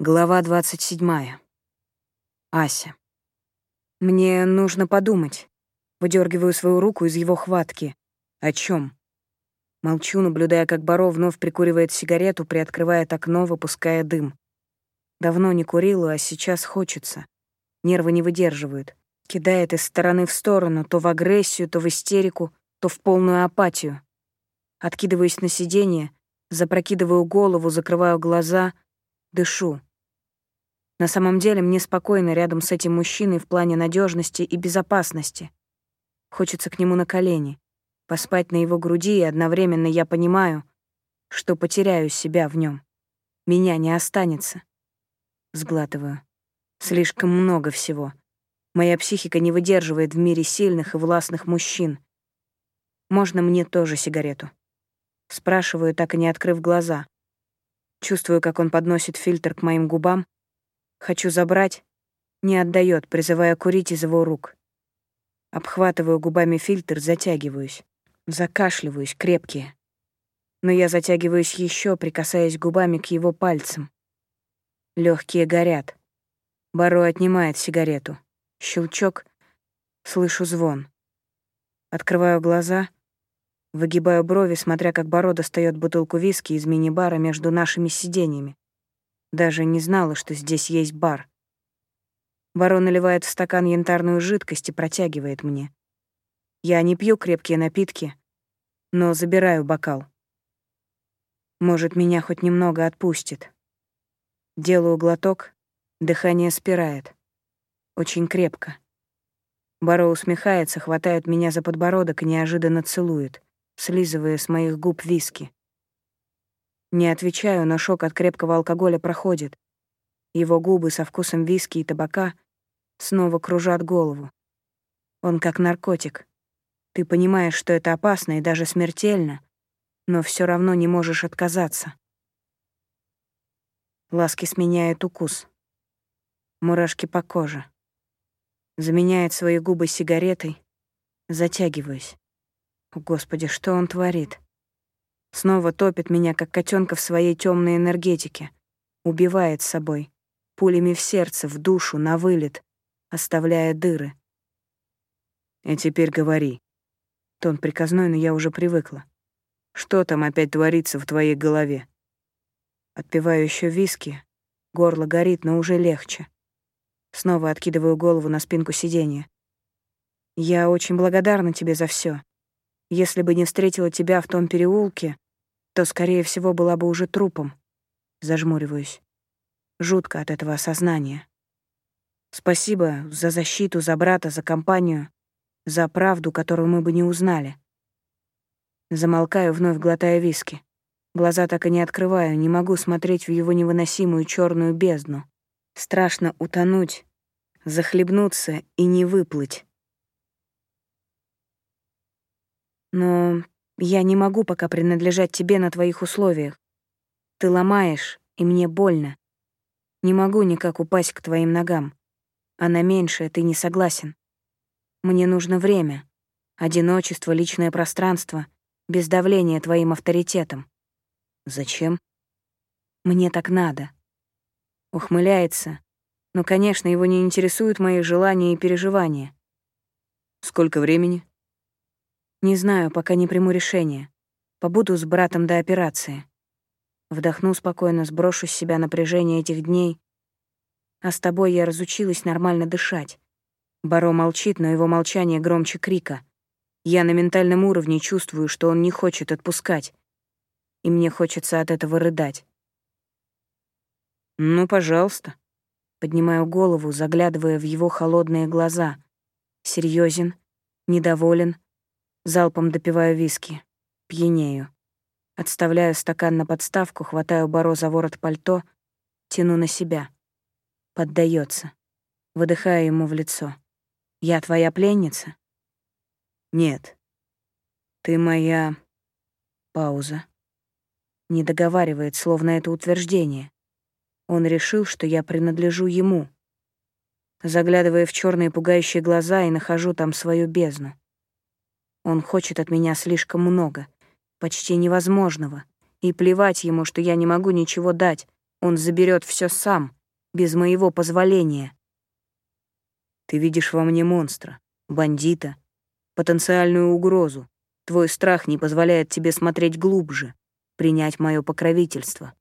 Глава 27. Ася. Мне нужно подумать. Выдергиваю свою руку из его хватки. О чем? Молчу, наблюдая, как Баро вновь прикуривает сигарету, приоткрывает окно, выпуская дым. Давно не курила, а сейчас хочется. Нервы не выдерживают. Кидает из стороны в сторону, то в агрессию, то в истерику, то в полную апатию. Откидываюсь на сиденье, запрокидываю голову, закрываю глаза, дышу. На самом деле мне спокойно рядом с этим мужчиной в плане надежности и безопасности. Хочется к нему на колени, поспать на его груди, и одновременно я понимаю, что потеряю себя в нем. Меня не останется. Сглатываю. Слишком много всего. Моя психика не выдерживает в мире сильных и властных мужчин. Можно мне тоже сигарету? Спрашиваю, так и не открыв глаза. Чувствую, как он подносит фильтр к моим губам, Хочу забрать, не отдает, призывая курить из его рук. Обхватываю губами фильтр, затягиваюсь. Закашливаюсь, крепкие. Но я затягиваюсь еще, прикасаясь губами к его пальцам. Легкие горят. Баро отнимает сигарету. Щелчок. Слышу звон. Открываю глаза. Выгибаю брови, смотря как Баро достает бутылку виски из мини-бара между нашими сиденьями. Даже не знала, что здесь есть бар. Барон наливает в стакан янтарную жидкость и протягивает мне. Я не пью крепкие напитки, но забираю бокал. Может, меня хоть немного отпустит. Делаю глоток, дыхание спирает. Очень крепко. Баро усмехается, хватает меня за подбородок и неожиданно целует, слизывая с моих губ виски. Не отвечаю, но шок от крепкого алкоголя проходит. Его губы со вкусом виски и табака снова кружат голову. Он как наркотик. Ты понимаешь, что это опасно и даже смертельно, но все равно не можешь отказаться. Ласки сменяет укус. Мурашки по коже. Заменяет свои губы сигаретой. Затягиваюсь. Господи, что он творит? Снова топит меня, как котенка в своей темной энергетике. Убивает собой. Пулями в сердце, в душу, на вылет, оставляя дыры. И теперь говори. Тон приказной, но я уже привыкла. Что там опять творится в твоей голове? Отпиваю еще виски. Горло горит, но уже легче. Снова откидываю голову на спинку сиденья. Я очень благодарна тебе за все. Если бы не встретила тебя в том переулке, то, скорее всего, была бы уже трупом. Зажмуриваюсь. Жутко от этого осознания. Спасибо за защиту, за брата, за компанию, за правду, которую мы бы не узнали. Замолкаю, вновь глотая виски. Глаза так и не открываю, не могу смотреть в его невыносимую черную бездну. Страшно утонуть, захлебнуться и не выплыть. Но я не могу пока принадлежать тебе на твоих условиях. Ты ломаешь, и мне больно. Не могу никак упасть к твоим ногам. А на меньшее ты не согласен. Мне нужно время, одиночество, личное пространство, без давления твоим авторитетом. Зачем? Мне так надо. Ухмыляется, но, конечно, его не интересуют мои желания и переживания. Сколько времени? Не знаю, пока не приму решение. Побуду с братом до операции. Вдохну спокойно, сброшу с себя напряжение этих дней. А с тобой я разучилась нормально дышать. Баро молчит, но его молчание громче крика. Я на ментальном уровне чувствую, что он не хочет отпускать. И мне хочется от этого рыдать. «Ну, пожалуйста». Поднимаю голову, заглядывая в его холодные глаза. Серьезен, недоволен, Залпом допиваю виски. Пьянею. Отставляю стакан на подставку, хватаю Баро за ворот пальто, тяну на себя. Поддается. Выдыхаю ему в лицо. «Я твоя пленница?» «Нет. Ты моя...» Пауза. Не договаривает, словно это утверждение. Он решил, что я принадлежу ему. Заглядывая в черные пугающие глаза и нахожу там свою бездну. Он хочет от меня слишком много, почти невозможного, и плевать ему, что я не могу ничего дать, Он заберет все сам, без моего позволения. Ты видишь во мне монстра, бандита, потенциальную угрозу. Твой страх не позволяет тебе смотреть глубже, принять мое покровительство.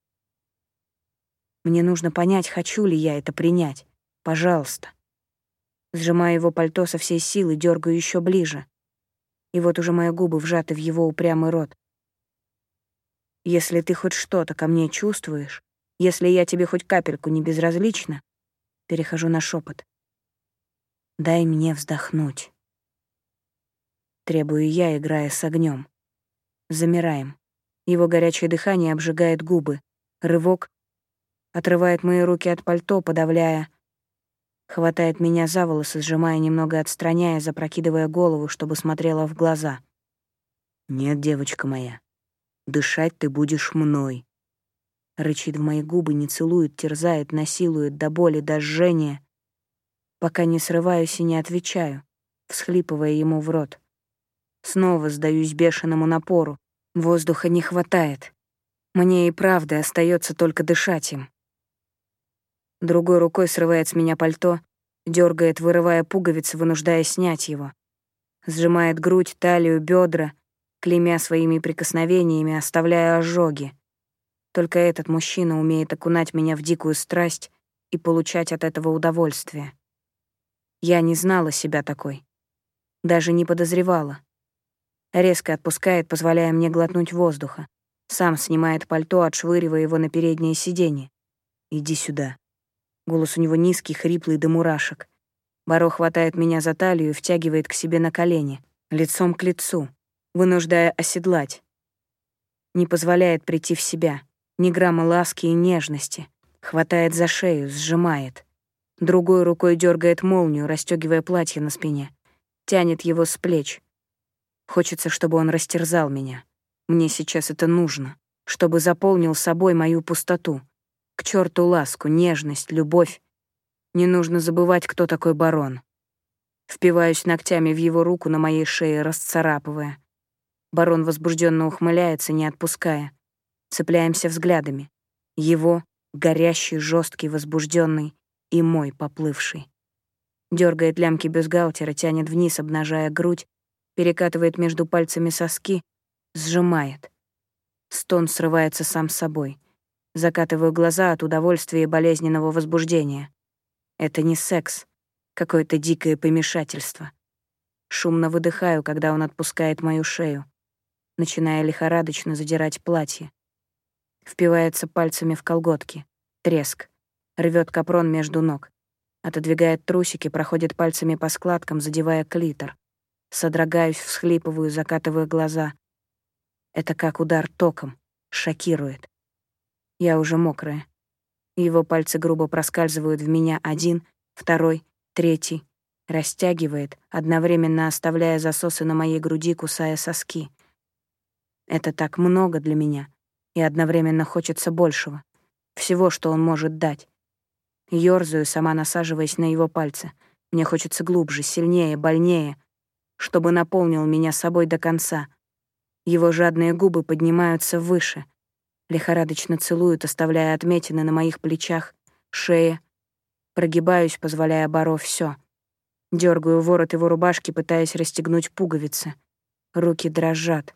Мне нужно понять, хочу ли я это принять. Пожалуйста. Сжимая его пальто со всей силы, дергаю еще ближе. И вот уже мои губы вжаты в его упрямый рот. Если ты хоть что-то ко мне чувствуешь, если я тебе хоть капельку не безразлична, перехожу на шепот. Дай мне вздохнуть. Требую я, играя с огнем. Замираем. Его горячее дыхание обжигает губы. Рывок отрывает мои руки от пальто, подавляя. Хватает меня за волосы, сжимая, немного отстраняя, запрокидывая голову, чтобы смотрела в глаза. «Нет, девочка моя, дышать ты будешь мной. Рычит в мои губы, не целует, терзает, насилует до боли, до жжения. Пока не срываюсь и не отвечаю, всхлипывая ему в рот. Снова сдаюсь бешеному напору. Воздуха не хватает. Мне и правда остается только дышать им. Другой рукой срывает с меня пальто, дергает, вырывая пуговицы, вынуждая снять его. Сжимает грудь, талию, бедра, клеймя своими прикосновениями, оставляя ожоги. Только этот мужчина умеет окунать меня в дикую страсть и получать от этого удовольствие. Я не знала себя такой. Даже не подозревала. Резко отпускает, позволяя мне глотнуть воздуха. Сам снимает пальто, отшвыривая его на переднее сиденье. «Иди сюда». Голос у него низкий, хриплый до мурашек. Баро хватает меня за талию и втягивает к себе на колени, лицом к лицу, вынуждая оседлать. Не позволяет прийти в себя. Ни грамма ласки и нежности. Хватает за шею, сжимает. Другой рукой дергает молнию, расстегивая платье на спине. Тянет его с плеч. Хочется, чтобы он растерзал меня. Мне сейчас это нужно. Чтобы заполнил собой мою пустоту. К черту ласку, нежность, любовь. Не нужно забывать, кто такой барон. Впиваюсь ногтями в его руку на моей шее, расцарапывая. Барон возбужденно ухмыляется, не отпуская. Цепляемся взглядами. Его, горящий, жесткий, возбужденный, и мой, поплывший. Дергает лямки бюстгальтера, тянет вниз, обнажая грудь, перекатывает между пальцами соски, сжимает. Стон срывается сам собой. Закатываю глаза от удовольствия и болезненного возбуждения. Это не секс, какое-то дикое помешательство. Шумно выдыхаю, когда он отпускает мою шею, начиная лихорадочно задирать платье. Впивается пальцами в колготки. Треск. Рвет капрон между ног. Отодвигает трусики, проходит пальцами по складкам, задевая клитор. Содрогаюсь, всхлипываю, закатываю глаза. Это как удар током. Шокирует. Я уже мокрая. Его пальцы грубо проскальзывают в меня один, второй, третий. Растягивает, одновременно оставляя засосы на моей груди, кусая соски. Это так много для меня — и одновременно хочется большего. Всего, что он может дать. Ёрзаю, сама насаживаясь на его пальцы. Мне хочется глубже, сильнее, больнее, чтобы наполнил меня собой до конца. Его жадные губы поднимаются выше, лихорадочно целуют, оставляя отметины на моих плечах, шее. Прогибаюсь, позволяя Баро все. Дергаю ворот его рубашки, пытаясь расстегнуть пуговицы. Руки дрожат.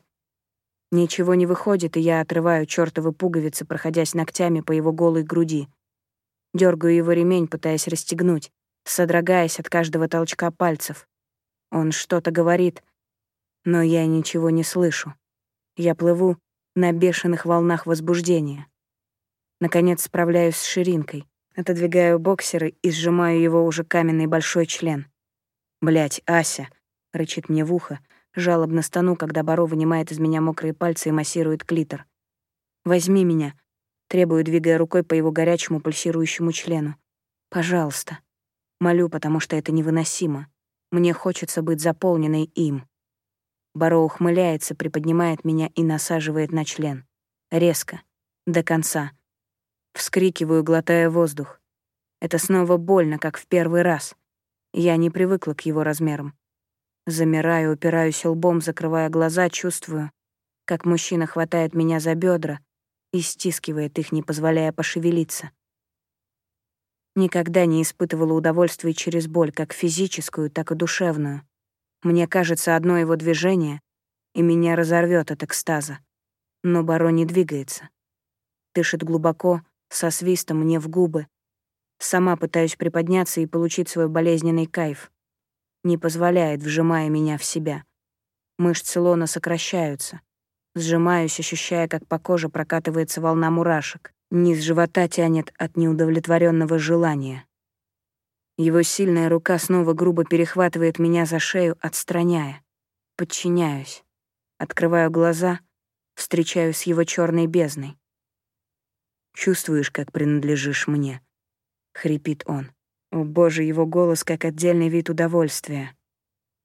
Ничего не выходит, и я отрываю чёртовы пуговицы, проходясь ногтями по его голой груди. Дёргаю его ремень, пытаясь расстегнуть, содрогаясь от каждого толчка пальцев. Он что-то говорит, но я ничего не слышу. Я плыву на бешеных волнах возбуждения. Наконец справляюсь с ширинкой, отодвигаю боксеры и сжимаю его уже каменный большой член. Блять, Ася!» — рычит мне в ухо, Жалобно стану, когда Баро вынимает из меня мокрые пальцы и массирует клитор. «Возьми меня», — требую, двигая рукой по его горячему пульсирующему члену. «Пожалуйста». Молю, потому что это невыносимо. Мне хочется быть заполненной им. Баро ухмыляется, приподнимает меня и насаживает на член. Резко. До конца. Вскрикиваю, глотая воздух. Это снова больно, как в первый раз. Я не привыкла к его размерам. Замираю, упираюсь лбом, закрывая глаза, чувствую, как мужчина хватает меня за бедра, и стискивает их, не позволяя пошевелиться. Никогда не испытывала удовольствия через боль, как физическую, так и душевную. Мне кажется, одно его движение, и меня разорвет от экстаза. Но Баро не двигается. Дышит глубоко, со свистом мне в губы. Сама пытаюсь приподняться и получить свой болезненный кайф. Не позволяет, вжимая меня в себя. Мышцы лона сокращаются. Сжимаюсь, ощущая, как по коже прокатывается волна мурашек. Низ живота тянет от неудовлетворенного желания. Его сильная рука снова грубо перехватывает меня за шею, отстраняя. Подчиняюсь. Открываю глаза, встречаюсь с его черной бездной. «Чувствуешь, как принадлежишь мне?» — хрипит он. О боже, его голос как отдельный вид удовольствия.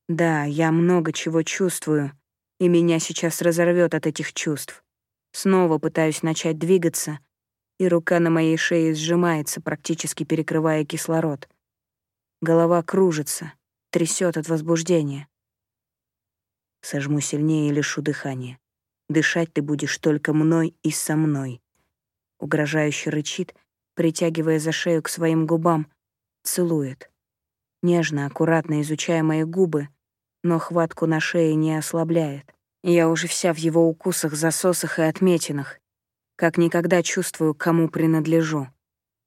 Да, я много чего чувствую, и меня сейчас разорвет от этих чувств. Снова пытаюсь начать двигаться, и рука на моей шее сжимается, практически перекрывая кислород. Голова кружится, трясет от возбуждения. Сожму сильнее и лишу дыхания. Дышать ты будешь только мной и со мной. Угрожающе рычит, притягивая за шею к своим губам, целует. Нежно, аккуратно изучая мои губы, но хватку на шее не ослабляет. Я уже вся в его укусах, засосах и отметинах. Как никогда чувствую, кому принадлежу.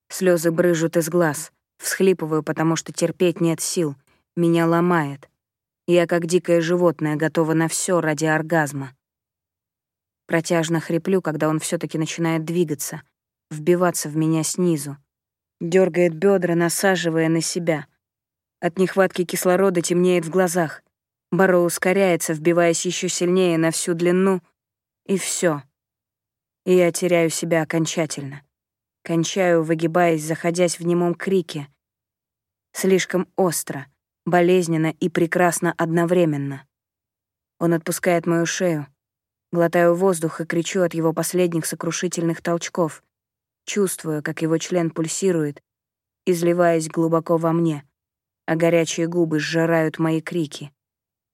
Слезы брыжут из глаз, всхлипываю, потому что терпеть нет сил, меня ломает. Я, как дикое животное, готова на все ради оргазма. Протяжно хриплю, когда он все таки начинает двигаться, вбиваться в меня снизу. дергает бедра, насаживая на себя. От нехватки кислорода темнеет в глазах. Баро ускоряется, вбиваясь еще сильнее на всю длину, и все. И я теряю себя окончательно. Кончаю, выгибаясь, заходясь в немом крике. Слишком остро, болезненно и прекрасно одновременно. Он отпускает мою шею. Глотаю воздух и кричу от его последних сокрушительных толчков. Чувствую, как его член пульсирует, изливаясь глубоко во мне, а горячие губы сжирают мои крики.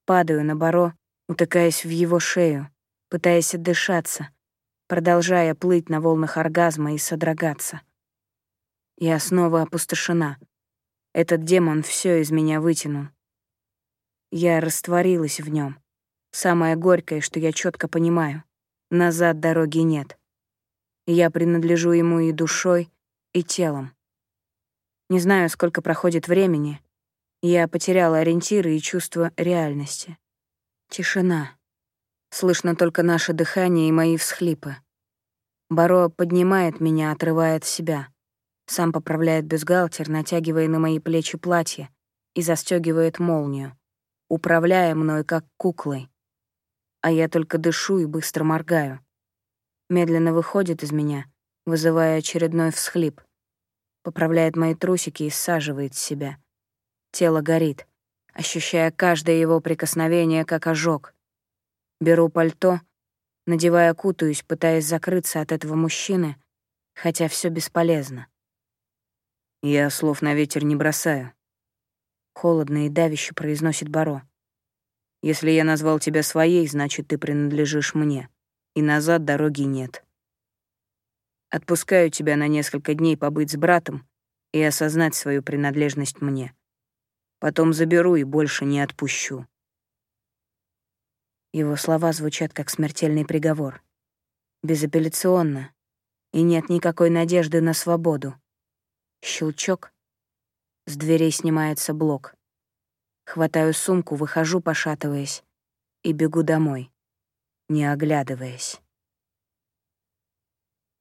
Падаю на Баро, утыкаясь в его шею, пытаясь отдышаться, продолжая плыть на волнах оргазма и содрогаться. Я снова опустошена. Этот демон все из меня вытянул. Я растворилась в нем. Самое горькое, что я четко понимаю — назад дороги нет. Я принадлежу ему и душой, и телом. Не знаю, сколько проходит времени, я потеряла ориентиры и чувство реальности. Тишина. Слышно только наше дыхание и мои всхлипы. Баро поднимает меня, отрывая от себя. Сам поправляет бюстгальтер, натягивая на мои плечи платье и застегивает молнию, управляя мной как куклой. А я только дышу и быстро моргаю. Медленно выходит из меня, вызывая очередной всхлип. Поправляет мои трусики и саживает себя — Тело горит, ощущая каждое его прикосновение как ожог. Беру пальто, надевая, кутаюсь, пытаясь закрыться от этого мужчины, хотя все бесполезно. Я слов на ветер не бросаю. Холодно и давяще произносит Баро. Если я назвал тебя своей, значит, ты принадлежишь мне, и назад дороги нет. Отпускаю тебя на несколько дней побыть с братом и осознать свою принадлежность мне. Потом заберу и больше не отпущу. Его слова звучат как смертельный приговор. Безапелляционно. И нет никакой надежды на свободу. Щелчок. С дверей снимается блок. Хватаю сумку, выхожу, пошатываясь, и бегу домой, не оглядываясь.